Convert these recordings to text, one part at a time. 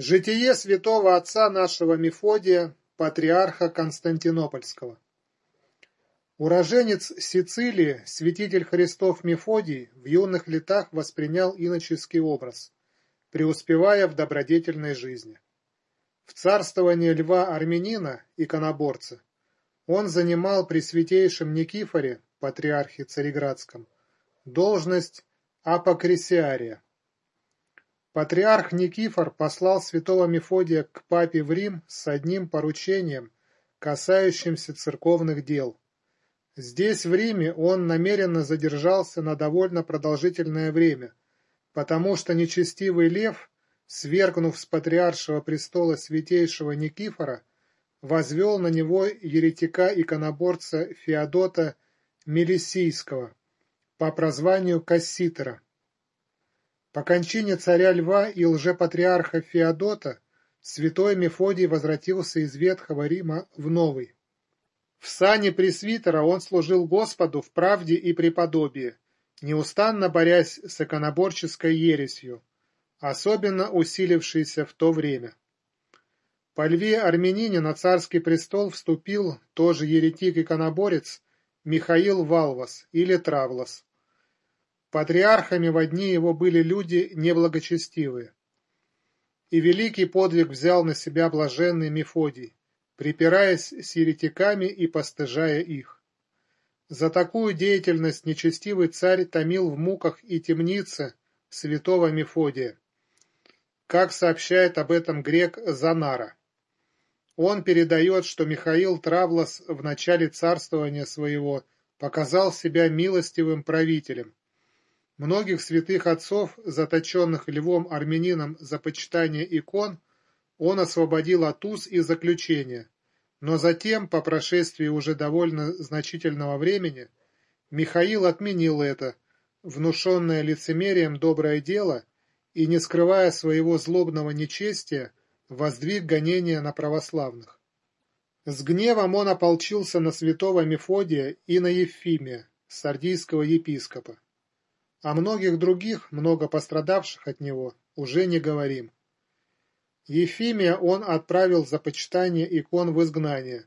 Житие святого отца нашего Мефодия, патриарха Константинопольского. Уроженец Сицилии, святитель Христов Мефодий в юных летах воспринял иноческий образ, преуспевая в добродетельной жизни. В царствовании льва армянина, иконоборца, он занимал при святейшем Никифоре, патриархе Цареградском, должность апокрисиария. Патриарх Никифор послал святого Мефодия к папе в Рим с одним поручением, касающимся церковных дел. Здесь, в Риме, он намеренно задержался на довольно продолжительное время, потому что нечестивый лев, свергнув с патриаршего престола святейшего Никифора, возвел на него еретика-иконоборца Феодота Мелисийского по прозванию Касситера. По кончине царя Льва и лжепатриарха Феодота святой Мефодий возвратился из Ветхого Рима в Новый. В сане пресвитера он служил Господу в правде и преподобии, неустанно борясь с иконоборческой ересью, особенно усилившейся в то время. По льве армянине на царский престол вступил тоже еретик-иконоборец Михаил Валвас или Травлас. Патриархами в дни его были люди неблагочестивые. И великий подвиг взял на себя блаженный Мефодий, припираясь с еретиками и постыжая их. За такую деятельность нечестивый царь томил в муках и темнице святого Мефодия, как сообщает об этом грек Занара. Он передает, что Михаил Травлос в начале царствования своего показал себя милостивым правителем, Многих святых отцов, заточенных львом-армянином за почитание икон, он освободил от уз и заключения, но затем, по прошествии уже довольно значительного времени, Михаил отменил это, внушенное лицемерием доброе дело, и, не скрывая своего злобного нечестия, воздвиг гонения на православных. С гневом он ополчился на святого Мефодия и на Ефимия, сардийского епископа. О многих других, много пострадавших от него, уже не говорим. Ефимия он отправил за почитание икон в изгнание,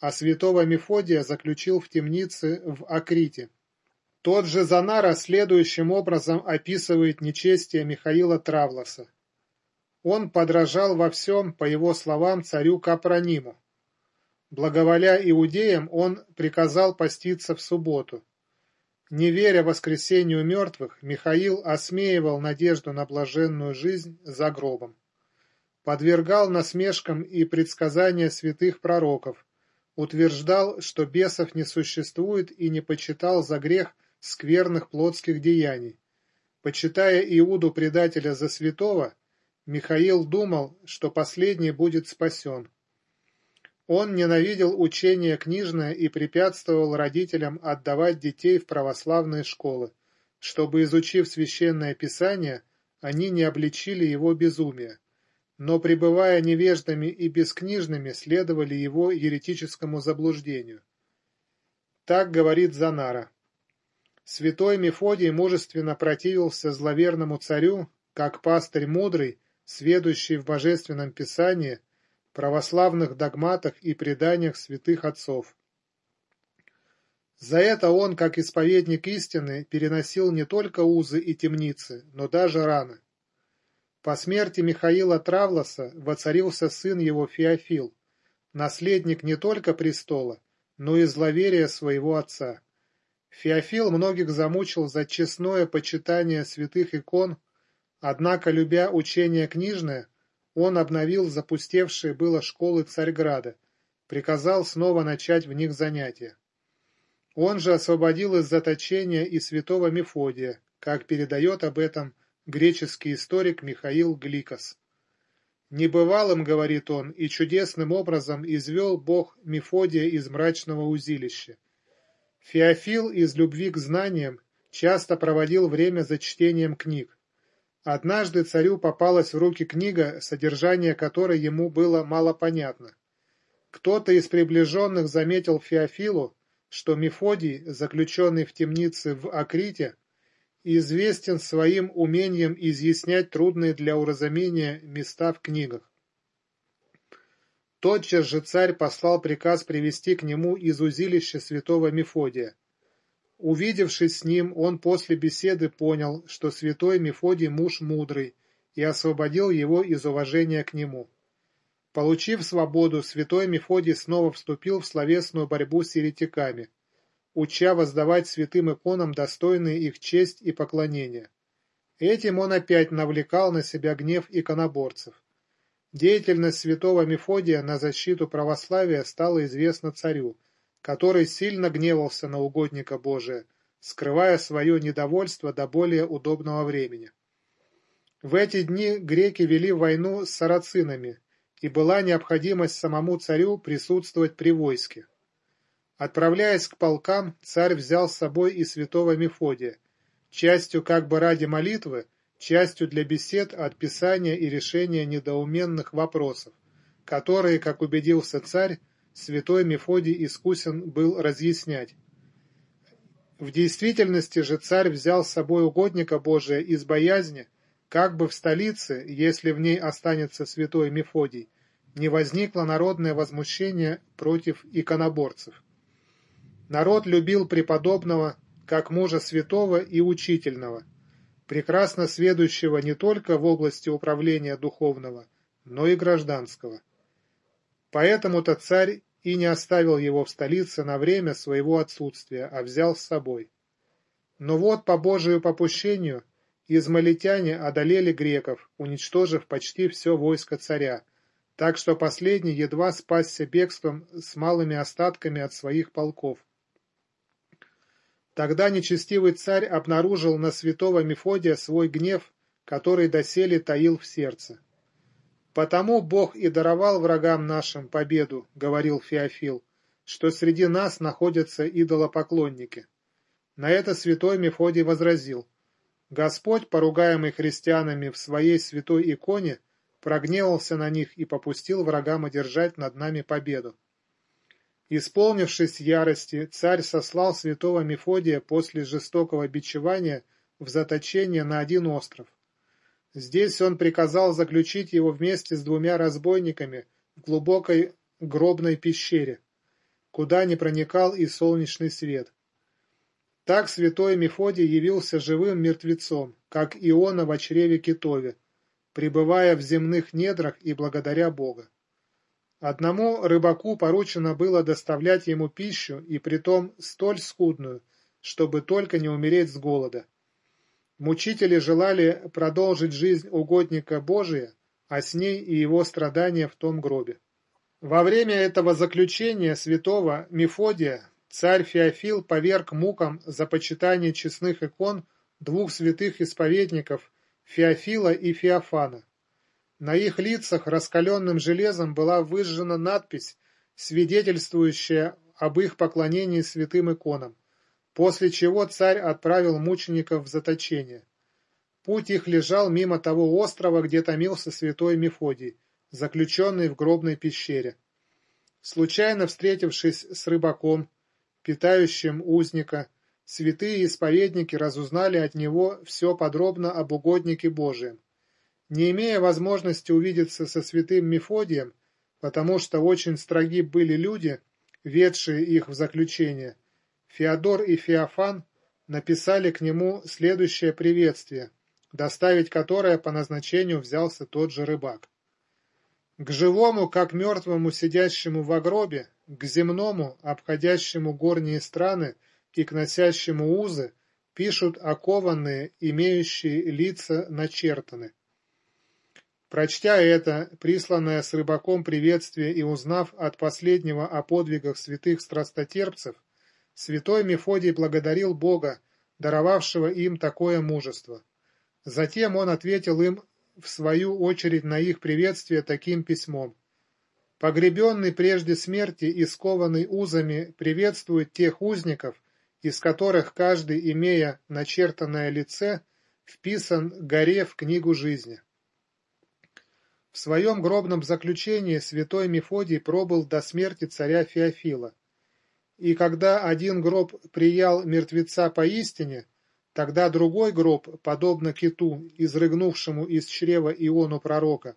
а святого Мефодия заключил в темнице в Акрите. Тот же Занара следующим образом описывает нечестие Михаила Травлоса. Он подражал во всем, по его словам, царю Капрониму. Благоволя иудеям, он приказал поститься в субботу. Не веря воскресению мертвых, Михаил осмеивал надежду на блаженную жизнь за гробом. Подвергал насмешкам и предсказания святых пророков, утверждал, что бесов не существует и не почитал за грех скверных плотских деяний. Почитая Иуду предателя за святого, Михаил думал, что последний будет спасен. Он ненавидел учение книжное и препятствовал родителям отдавать детей в православные школы, чтобы, изучив священное писание, они не обличили его безумие, но, пребывая невеждами и бескнижными, следовали его еретическому заблуждению. Так говорит Занара. Святой Мефодий мужественно противился зловерному царю, как пастырь мудрый, сведущий в божественном писании, православных догматах и преданиях святых отцов. За это он, как исповедник истины, переносил не только узы и темницы, но даже раны. По смерти Михаила Травлоса воцарился сын его Феофил, наследник не только престола, но и зловерия своего отца. Феофил многих замучил за честное почитание святых икон, однако, любя учение книжное, он обновил запустевшие было школы Царьграда, приказал снова начать в них занятия. Он же освободил из заточения и святого Мефодия, как передает об этом греческий историк Михаил Гликос. Небывалым, говорит он, и чудесным образом извел Бог Мефодия из мрачного узилища. Феофил из любви к знаниям часто проводил время за чтением книг, Однажды царю попалась в руки книга, содержание которой ему было мало понятно. Кто-то из приближенных заметил Феофилу, что Мефодий, заключенный в темнице в Акрите, известен своим умением изъяснять трудные для уразумения места в книгах. Тотчас же царь послал приказ привести к нему из узилища святого Мефодия. Увидевшись с ним, он после беседы понял, что святой Мефодий муж мудрый, и освободил его из уважения к нему. Получив свободу, святой Мефодий снова вступил в словесную борьбу с еретиками, уча воздавать святым иконам достойные их честь и поклонение. Этим он опять навлекал на себя гнев иконоборцев. Деятельность святого Мефодия на защиту православия стала известна царю, который сильно гневался на угодника Божия, скрывая свое недовольство до более удобного времени. В эти дни греки вели войну с сарацинами, и была необходимость самому царю присутствовать при войске. Отправляясь к полкам, царь взял с собой и святого Мефодия, частью как бы ради молитвы, частью для бесед от писания и решения недоуменных вопросов, которые, как убедился царь, святой Мефодий искусен был разъяснять. В действительности же царь взял с собой угодника Божия из боязни, как бы в столице, если в ней останется святой Мефодий, не возникло народное возмущение против иконоборцев. Народ любил преподобного как мужа святого и учительного – прекрасно сведущего не только в области управления духовного, но и гражданского. Поэтому-то царь и не оставил его в столице на время своего отсутствия, а взял с собой. Но вот по Божию попущению измалитяне одолели греков, уничтожив почти все войско царя, так что последний едва спасся бегством с малыми остатками от своих полков. Тогда нечестивый царь обнаружил на святого Мефодия свой гнев, который доселе таил в сердце. «Потому Бог и даровал врагам нашим победу», — говорил Феофил, «что среди нас находятся идолопоклонники». На это святой Мефодий возразил, «Господь, поругаемый христианами в своей святой иконе, прогневался на них и попустил врагам одержать над нами победу. Исполнившись ярости, царь сослал святого Мефодия после жестокого бичевания в заточение на один остров. Здесь он приказал заключить его вместе с двумя разбойниками в глубокой гробной пещере, куда не проникал и солнечный свет. Так святой Мефодий явился живым мертвецом, как Иона в чреве китове, пребывая в земных недрах и благодаря Бога. Одному рыбаку поручено было доставлять ему пищу, и притом столь скудную, чтобы только не умереть с голода. Мучители желали продолжить жизнь угодника Божия, а с ней и его страдания в том гробе. Во время этого заключения святого Мефодия царь Феофил поверг мукам за почитание честных икон двух святых исповедников Феофила и Феофана. На их лицах раскаленным железом была выжжена надпись, свидетельствующая об их поклонении святым иконам, после чего царь отправил мучеников в заточение. Путь их лежал мимо того острова, где томился святой Мефодий, заключенный в гробной пещере. Случайно встретившись с рыбаком, питающим узника, святые исповедники разузнали от него все подробно об угоднике Божием. Не имея возможности увидеться со святым Мефодием, потому что очень строги были люди, ведшие их в заключение, Феодор и Феофан написали к нему следующее приветствие, доставить которое по назначению взялся тот же рыбак. К живому, как мертвому, сидящему в гробе, к земному, обходящему горние страны и к носящему узы, пишут окованные, имеющие лица начертаны. Прочтя это, присланное с рыбаком приветствие и узнав от последнего о подвигах святых страстотерпцев, святой Мефодий благодарил Бога, даровавшего им такое мужество. Затем он ответил им в свою очередь на их приветствие таким письмом. Погребенный прежде смерти и скованный узами приветствует тех узников, из которых каждый, имея начертанное лице, вписан горе в книгу жизни. В своем гробном заключении святой Мефодий пробыл до смерти царя Феофила. И когда один гроб приял мертвеца поистине, Тогда другой гроб, подобно киту, изрыгнувшему из чрева Иону пророка,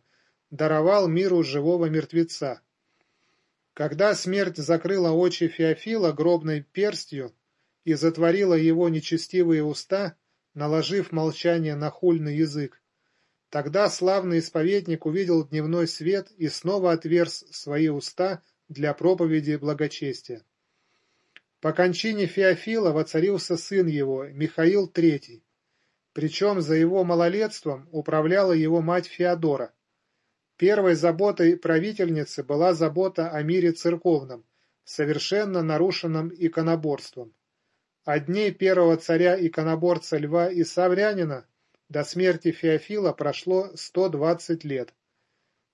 даровал миру живого мертвеца. Когда смерть закрыла очи Феофила гробной перстью и затворила его нечестивые уста, наложив молчание на хульный язык, тогда славный исповедник увидел дневной свет и снова отверз свои уста для проповеди благочестия. По кончине Феофила воцарился сын его, Михаил III, причем за его малолетством управляла его мать Феодора. Первой заботой правительницы была забота о мире церковном, совершенно нарушенном иконоборством. От дней первого царя-иконоборца Льва и Саврянина до смерти Феофила прошло 120 лет.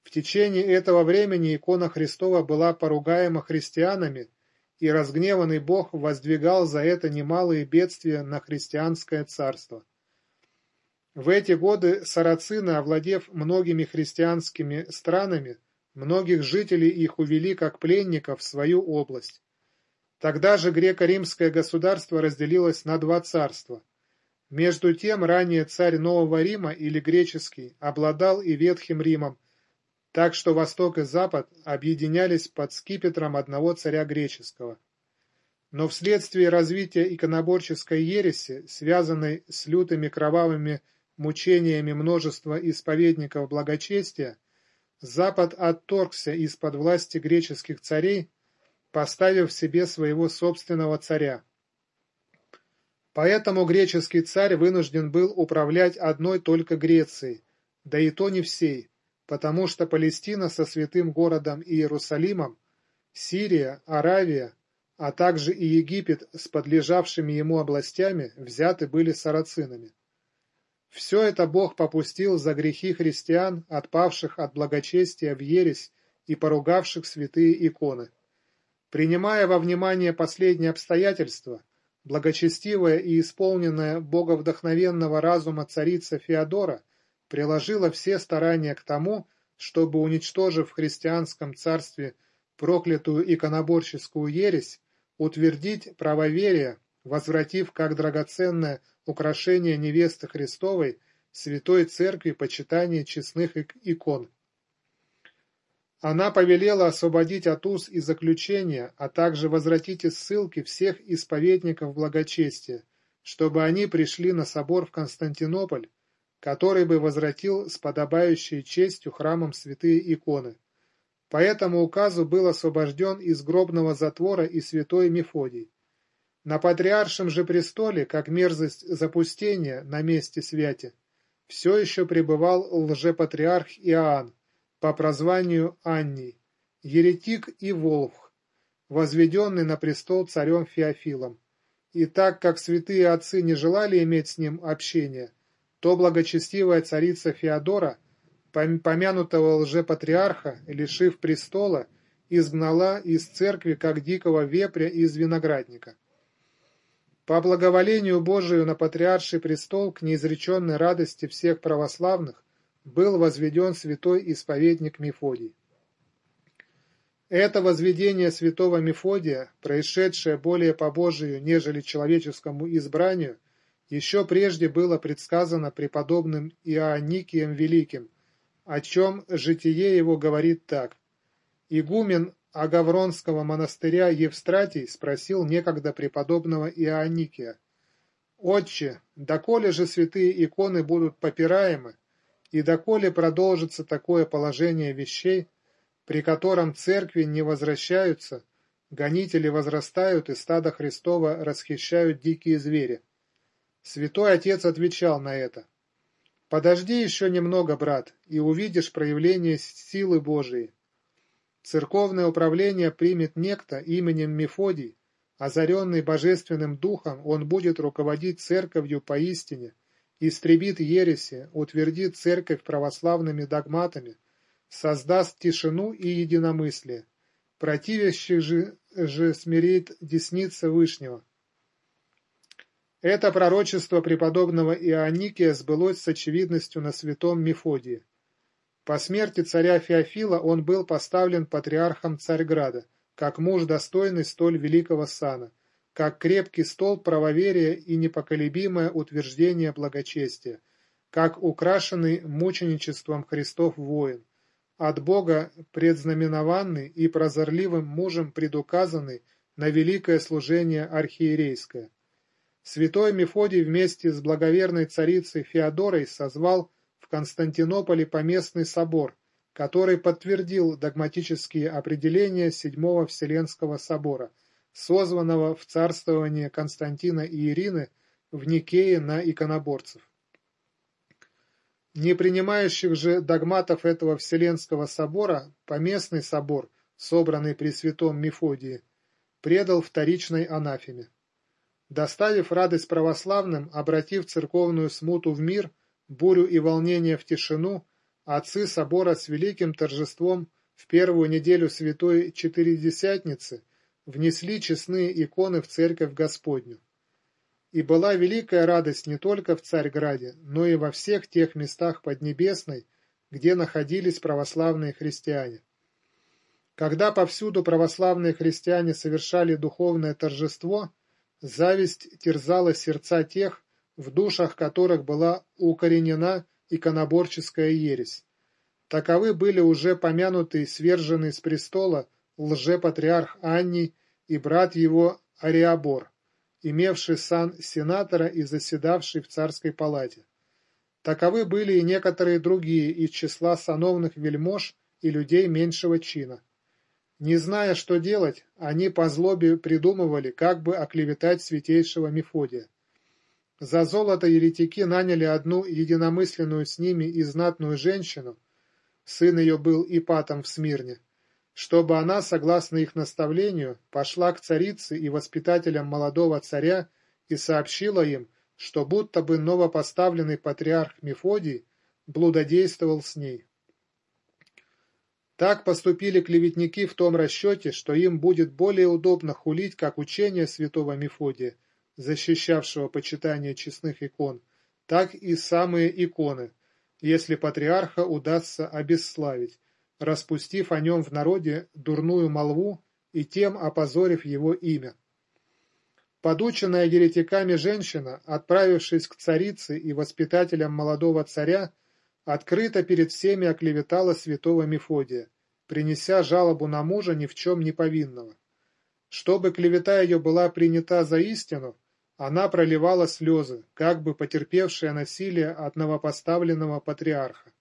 В течение этого времени икона Христова была поругаема христианами, и разгневанный Бог воздвигал за это немалые бедствия на христианское царство. В эти годы сарацины, овладев многими христианскими странами, многих жителей их увели как пленников в свою область. Тогда же греко-римское государство разделилось на два царства. Между тем ранее царь Нового Рима или греческий обладал и Ветхим Римом, так что Восток и Запад объединялись под скипетром одного царя греческого. Но вследствие развития иконоборческой ереси, связанной с лютыми кровавыми мучениями множества исповедников благочестия, Запад отторгся из-под власти греческих царей, поставив себе своего собственного царя. Поэтому греческий царь вынужден был управлять одной только Грецией, да и то не всей, потому что Палестина со святым городом Иерусалимом, Сирия, Аравия, а также и Египет с подлежавшими ему областями взяты были сарацинами. Все это Бог попустил за грехи христиан, отпавших от благочестия в ересь и поругавших святые иконы. Принимая во внимание последние обстоятельства, благочестивая и исполненная боговдохновенного разума царица Феодора – приложила все старания к тому, чтобы, уничтожив в христианском царстве проклятую иконоборческую ересь, утвердить правоверие, возвратив как драгоценное украшение невесты Христовой Святой Церкви почитание честных икон. Она повелела освободить от уз и заключения, а также возвратить из ссылки всех исповедников благочестия, чтобы они пришли на собор в Константинополь который бы возвратил с подобающей честью храмом святые иконы. По этому указу был освобожден из гробного затвора и святой Мефодий. На патриаршем же престоле, как мерзость запустения на месте святи, все еще пребывал лжепатриарх Иоанн, по прозванию Анний, еретик и волх, возведенный на престол царем Феофилом. И так как святые отцы не желали иметь с ним общения, то благочестивая царица Феодора, помянутого лжепатриарха, лишив престола, изгнала из церкви, как дикого вепря из виноградника. По благоволению Божию на патриарший престол к неизреченной радости всех православных был возведен святой исповедник Мефодий. Это возведение святого Мефодия, происшедшее более по Божию, нежели человеческому избранию, еще прежде было предсказано преподобным Иоанникием Великим, о чем житие его говорит так. Игумен Агавронского монастыря Евстратий спросил некогда преподобного Иоанникия, «Отче, доколе же святые иконы будут попираемы, и доколе продолжится такое положение вещей, при котором церкви не возвращаются, гонители возрастают и стадо Христова расхищают дикие звери?» Святой Отец отвечал на это. «Подожди еще немного, брат, и увидишь проявление силы Божией. Церковное управление примет некто именем Мефодий, озаренный Божественным Духом, он будет руководить церковью поистине, истребит ереси, утвердит церковь православными догматами, создаст тишину и единомыслие, противящих же, же смирит десница Вышнего, это пророчество преподобного Ионикия сбылось с очевидностью на святом Мефодии. По смерти царя Феофила он был поставлен патриархом Царьграда, как муж достойный столь великого сана, как крепкий стол правоверия и непоколебимое утверждение благочестия, как украшенный мученичеством Христов воин, от Бога предзнаменованный и прозорливым мужем предуказанный на великое служение архиерейское. Святой Мефодий вместе с благоверной царицей Феодорой созвал в Константинополе поместный собор, который подтвердил догматические определения Седьмого Вселенского собора, созванного в царствование Константина и Ирины в Никее на иконоборцев. Не принимающих же догматов этого Вселенского собора, поместный собор, собранный при святом Мефодии, предал вторичной анафеме. Доставив радость православным, обратив церковную смуту в мир, бурю и волнение в тишину, отцы собора с великим торжеством в первую неделю Святой Четыредесятницы внесли честные иконы в Церковь Господню. И была великая радость не только в Царьграде, но и во всех тех местах Поднебесной, где находились православные христиане. Когда повсюду православные христиане совершали духовное торжество, зависть терзала сердца тех, в душах которых была укоренена иконоборческая ересь. Таковы были уже помянутый сверженный с престола лжепатриарх Анний и брат его Ариабор имевший сан сенатора и заседавший в царской палате. Таковы были и некоторые другие из числа сановных вельмож и людей меньшего чина. Не зная, что делать, они по злобе придумывали, как бы оклеветать святейшего Мефодия. За золото еретики наняли одну единомысленную с ними и знатную женщину, сын ее был Ипатом в Смирне, чтобы она, согласно их наставлению, пошла к царице и воспитателям молодого царя и сообщила им, что будто бы новопоставленный патриарх Мефодий блудодействовал с ней. Так поступили клеветники в том расчете, что им будет более удобно хулить как учение святого Мефодия, защищавшего почитание честных икон, так и самые иконы, если патриарха удастся обесславить, распустив о нем в народе дурную молву и тем опозорив его имя. Подученная еретиками женщина, отправившись к царице и воспитателям молодого царя, открыто перед всеми оклеветала святого Мефодия, принеся жалобу на мужа ни в чем не повинного. Чтобы клевета ее была принята за истину, она проливала слезы, как бы потерпевшая насилие от новопоставленного патриарха.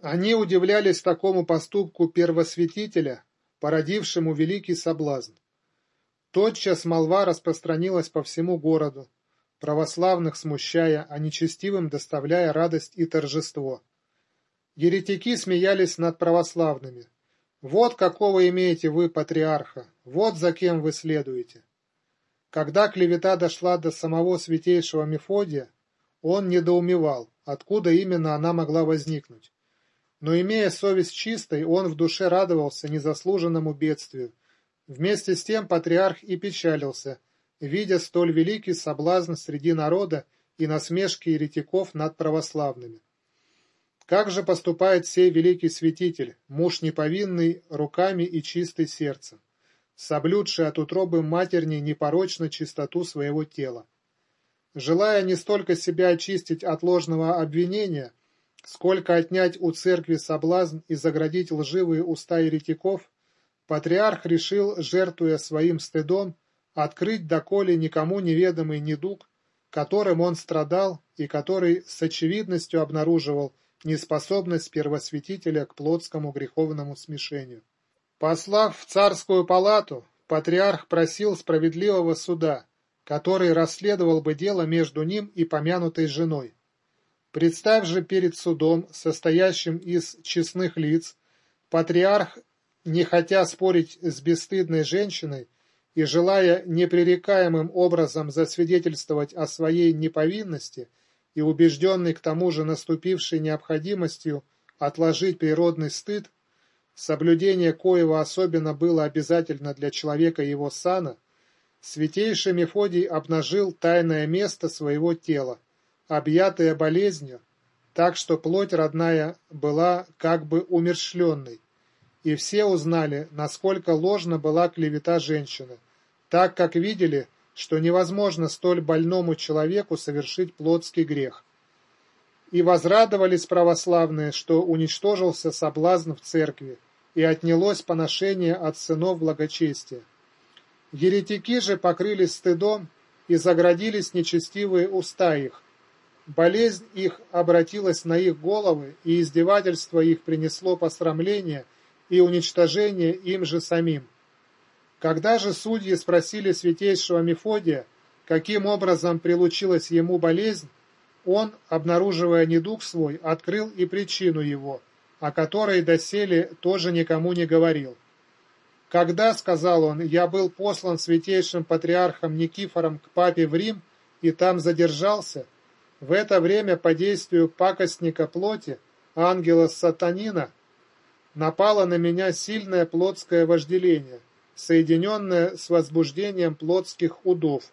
Они удивлялись такому поступку первосвятителя, породившему великий соблазн. Тотчас молва распространилась по всему городу, православных смущая, а нечестивым доставляя радость и торжество. Еретики смеялись над православными. Вот какого имеете вы патриарха, вот за кем вы следуете. Когда клевета дошла до самого святейшего Мефодия, он недоумевал, откуда именно она могла возникнуть. Но имея совесть чистой, он в душе радовался незаслуженному бедствию. Вместе с тем патриарх и печалился, видя столь великий соблазн среди народа и насмешки еретиков над православными. Как же поступает сей великий святитель, муж неповинный руками и чистый сердцем, соблюдший от утробы матерней непорочно чистоту своего тела? Желая не столько себя очистить от ложного обвинения, Сколько отнять у церкви соблазн и заградить лживые уста еретиков, патриарх решил, жертвуя своим стыдом, открыть доколе никому неведомый недуг, которым он страдал и который с очевидностью обнаруживал неспособность первосвятителя к плотскому греховному смешению. Послав в царскую палату, патриарх просил справедливого суда, который расследовал бы дело между ним и помянутой женой. Представь же перед судом, состоящим из честных лиц, патриарх, не хотя спорить с бесстыдной женщиной и желая непререкаемым образом засвидетельствовать о своей неповинности и убежденный к тому же наступившей необходимостью отложить природный стыд, соблюдение коего особенно было обязательно для человека его сана, святейший Мефодий обнажил тайное место своего тела, объятая болезнью, так что плоть родная была как бы умершленной, и все узнали, насколько ложна была клевета женщины, так как видели, что невозможно столь больному человеку совершить плотский грех. И возрадовались православные, что уничтожился соблазн в церкви, и отнялось поношение от сынов благочестия. Еретики же покрылись стыдом и заградились нечестивые уста их. Болезнь их обратилась на их головы, и издевательство их принесло посрамление и уничтожение им же самим. Когда же судьи спросили святейшего Мефодия, каким образом прилучилась ему болезнь, он, обнаруживая недуг свой, открыл и причину его, о которой доселе тоже никому не говорил. «Когда, — сказал он, — я был послан святейшим патриархом Никифором к папе в Рим и там задержался, в это время по действию пакостника плоти, ангела сатанина, напало на меня сильное плотское вожделение — соединенное с возбуждением плотских удов.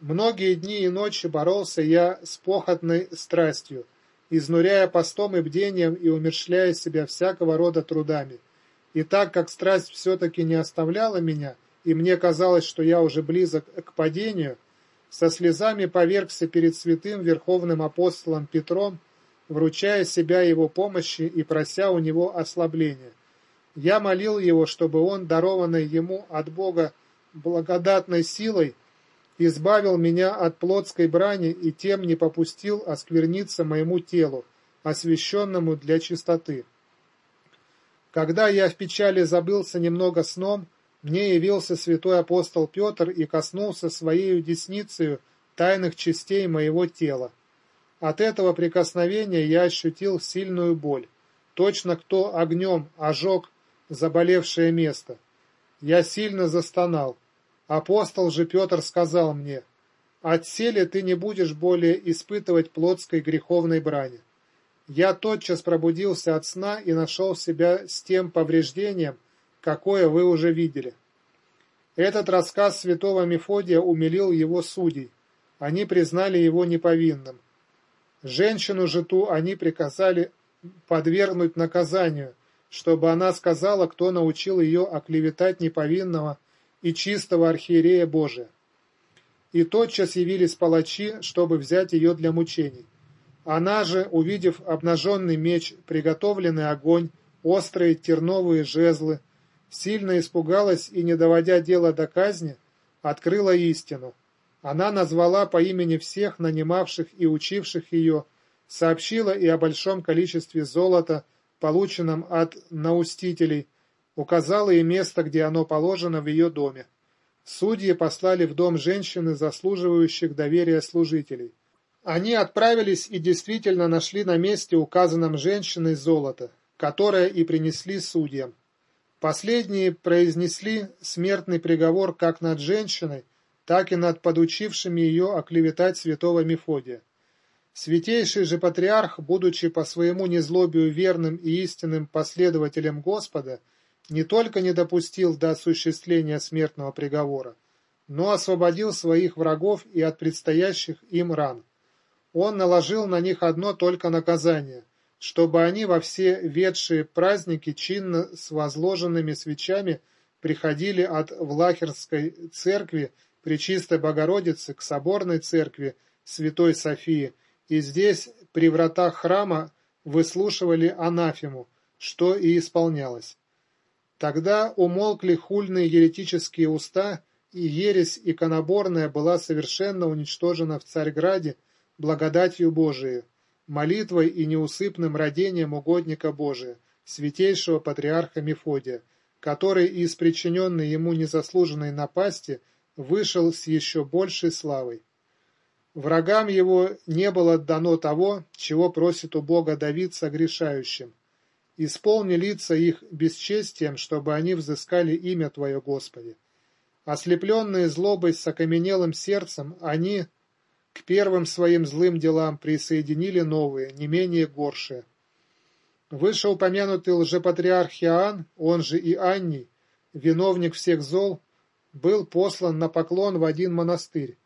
Многие дни и ночи боролся я с похотной страстью, изнуряя постом и бдением и умершляя себя всякого рода трудами. И так как страсть все-таки не оставляла меня, и мне казалось, что я уже близок к падению, со слезами повергся перед святым верховным апостолом Петром, вручая себя его помощи и прося у него ослабления. Я молил его, чтобы он, дарованный ему от Бога благодатной силой, избавил меня от плотской брани и тем не попустил оскверниться моему телу, освященному для чистоты. Когда я в печали забылся немного сном, мне явился святой апостол Петр и коснулся своей десницею тайных частей моего тела. От этого прикосновения я ощутил сильную боль. Точно кто огнем ожег заболевшее место. Я сильно застонал. Апостол же Петр сказал мне, «Отселе ты не будешь более испытывать плотской греховной брани». Я тотчас пробудился от сна и нашел себя с тем повреждением, какое вы уже видели. Этот рассказ святого Мефодия умилил его судей. Они признали его неповинным. Женщину же ту они приказали подвергнуть наказанию, чтобы она сказала, кто научил ее оклеветать неповинного и чистого архиерея Божия. И тотчас явились палачи, чтобы взять ее для мучений. Она же, увидев обнаженный меч, приготовленный огонь, острые терновые жезлы, сильно испугалась и, не доводя дело до казни, открыла истину. Она назвала по имени всех нанимавших и учивших ее, сообщила и о большом количестве золота, полученном от наустителей, указала и место, где оно положено в ее доме. Судьи послали в дом женщины, заслуживающих доверия служителей. Они отправились и действительно нашли на месте, указанном женщиной, золото, которое и принесли судьям. Последние произнесли смертный приговор как над женщиной, так и над подучившими ее оклеветать святого Мефодия. Святейший же патриарх, будучи по своему незлобию верным и истинным последователем Господа, не только не допустил до осуществления смертного приговора, но освободил своих врагов и от предстоящих им ран. Он наложил на них одно только наказание, чтобы они во все ведшие праздники чинно с возложенными свечами приходили от Влахерской церкви Пречистой Богородицы к соборной церкви Святой Софии и здесь, при вратах храма, выслушивали анафему, что и исполнялось. Тогда умолкли хульные еретические уста, и ересь иконоборная была совершенно уничтожена в Царьграде благодатью Божией, молитвой и неусыпным родением угодника Божия, святейшего патриарха Мефодия, который из причиненной ему незаслуженной напасти вышел с еще большей славой. Врагам его не было дано того, чего просит у Бога Давид согрешающим. Исполни лица их бесчестием, чтобы они взыскали имя Твое, Господи. Ослепленные злобой с окаменелым сердцем, они к первым своим злым делам присоединили новые, не менее горшие. Вышеупомянутый лжепатриарх Иоанн, он же и Анний, виновник всех зол, был послан на поклон в один монастырь,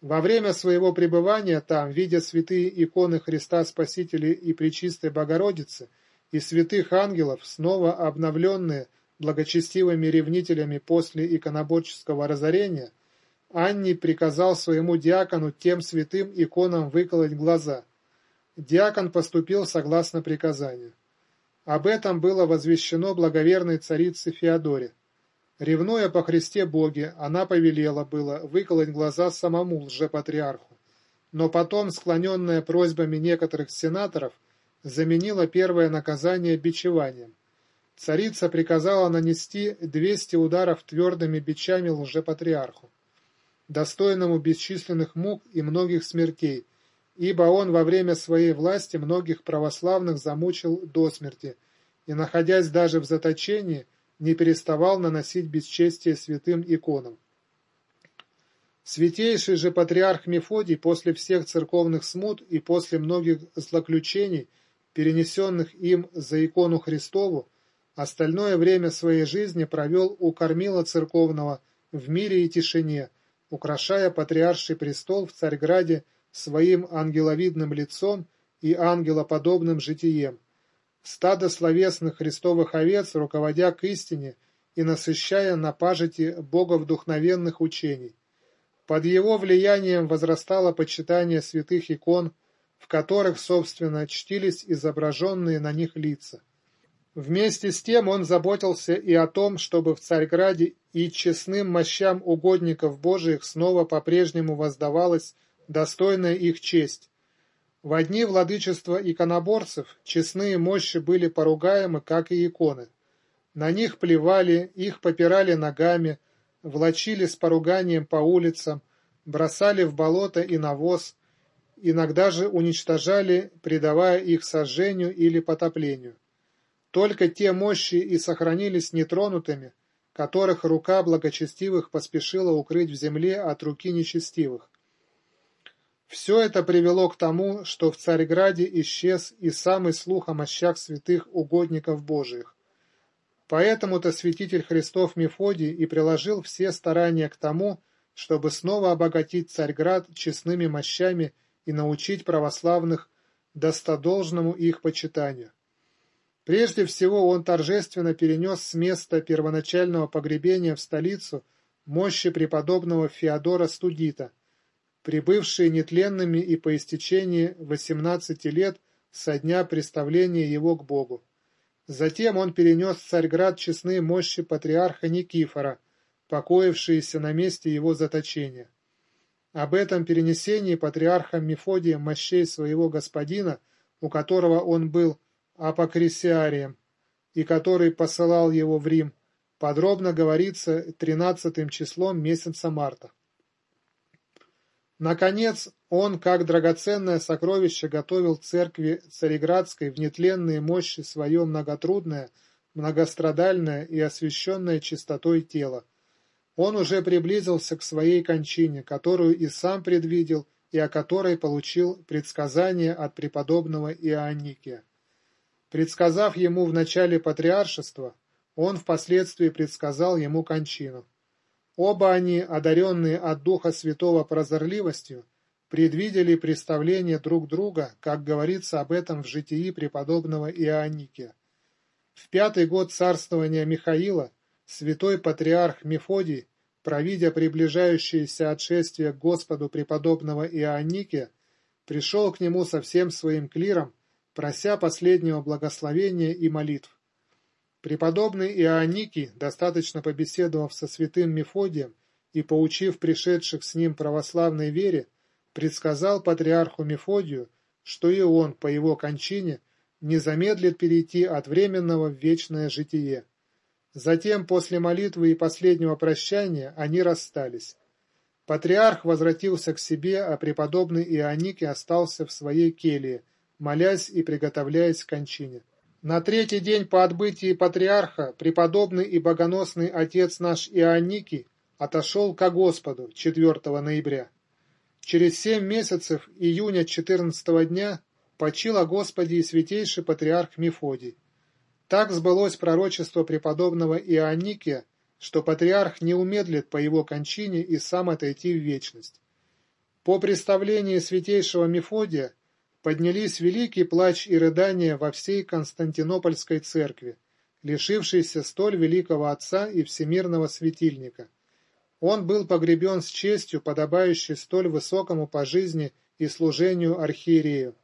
во время своего пребывания там, видя святые иконы Христа Спасителя и Пречистой Богородицы и святых ангелов, снова обновленные благочестивыми ревнителями после иконоборческого разорения, Анни приказал своему диакону тем святым иконам выколоть глаза. Диакон поступил согласно приказанию. Об этом было возвещено благоверной царице Феодоре. Ревнуя по Христе Боге, она повелела было выколоть глаза самому лжепатриарху. Но потом, склоненная просьбами некоторых сенаторов, заменила первое наказание бичеванием. Царица приказала нанести 200 ударов твердыми бичами лжепатриарху, достойному бесчисленных мук и многих смертей, ибо он во время своей власти многих православных замучил до смерти и, находясь даже в заточении, не переставал наносить бесчестие святым иконам. Святейший же патриарх Мефодий после всех церковных смут и после многих злоключений, перенесенных им за икону Христову, остальное время своей жизни провел у кормила церковного в мире и тишине, украшая патриарший престол в Царьграде своим ангеловидным лицом и ангелоподобным житием, стадо словесных христовых овец, руководя к истине и насыщая на пажити боговдухновенных учений. Под его влиянием возрастало почитание святых икон, в которых, собственно, чтились изображенные на них лица. Вместе с тем он заботился и о том, чтобы в Царьграде и честным мощам угодников Божиих снова по-прежнему воздавалась достойная их честь, в одни владычества иконоборцев честные мощи были поругаемы, как и иконы. На них плевали, их попирали ногами, влачили с поруганием по улицам, бросали в болото и навоз, иногда же уничтожали, предавая их сожжению или потоплению. Только те мощи и сохранились нетронутыми, которых рука благочестивых поспешила укрыть в земле от руки нечестивых. Все это привело к тому, что в Царьграде исчез и самый слух о мощах святых угодников Божиих. Поэтому-то святитель Христов Мефодий и приложил все старания к тому, чтобы снова обогатить Царьград честными мощами и научить православных достодолжному их почитанию. Прежде всего он торжественно перенес с места первоначального погребения в столицу мощи преподобного Феодора Студита, прибывшие нетленными и по истечении восемнадцати лет со дня представления его к Богу. Затем он перенес в Царьград честные мощи патриарха Никифора, покоившиеся на месте его заточения. Об этом перенесении патриархом Мефодием мощей своего господина, у которого он был апокрисиарием, и который посылал его в Рим, подробно говорится тринадцатым числом месяца марта. Наконец, он, как драгоценное сокровище, готовил церкви Цареградской в нетленные мощи свое многотрудное, многострадальное и освященное чистотой тело. Он уже приблизился к своей кончине, которую и сам предвидел, и о которой получил предсказание от преподобного Иоанникия. Предсказав ему в начале патриаршества, он впоследствии предсказал ему кончину. Оба они, одаренные от Духа Святого прозорливостью, предвидели представление друг друга, как говорится об этом в житии преподобного Иоанники. В пятый год царствования Михаила святой патриарх Мефодий, провидя приближающееся отшествие к Господу преподобного Иоанники, пришел к нему со всем своим клиром, прося последнего благословения и молитв. Преподобный Иоанникий, достаточно побеседовав со святым Мефодием и поучив пришедших с ним православной вере, предсказал патриарху Мефодию, что и он по его кончине не замедлит перейти от временного в вечное житие. Затем, после молитвы и последнего прощания, они расстались. Патриарх возвратился к себе, а преподобный Ионикий остался в своей келье, молясь и приготовляясь к кончине. На третий день по отбытии патриарха преподобный и богоносный отец наш Ионикий отошел ко Господу 4 ноября. Через семь месяцев июня 14 дня почил о Господе и святейший патриарх Мефодий. Так сбылось пророчество преподобного Ионикия, что патриарх не умедлит по его кончине и сам отойти в вечность. По представлении святейшего Мефодия поднялись великий плач и рыдания во всей Константинопольской церкви, лишившейся столь великого отца и всемирного светильника. Он был погребен с честью, подобающей столь высокому по жизни и служению архиерею.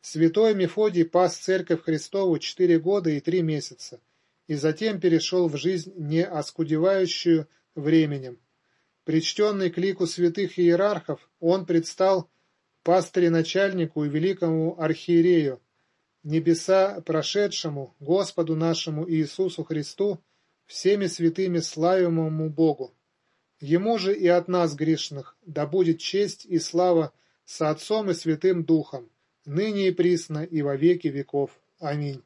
Святой Мефодий пас Церковь Христову четыре года и три месяца, и затем перешел в жизнь не оскудевающую временем. Причтенный к лику святых иерархов, он предстал пастыре-начальнику и великому архиерею, небеса прошедшему, Господу нашему Иисусу Христу, всеми святыми славимому Богу. Ему же и от нас, грешных, да будет честь и слава со Отцом и Святым Духом, ныне и присно и во веки веков. Аминь.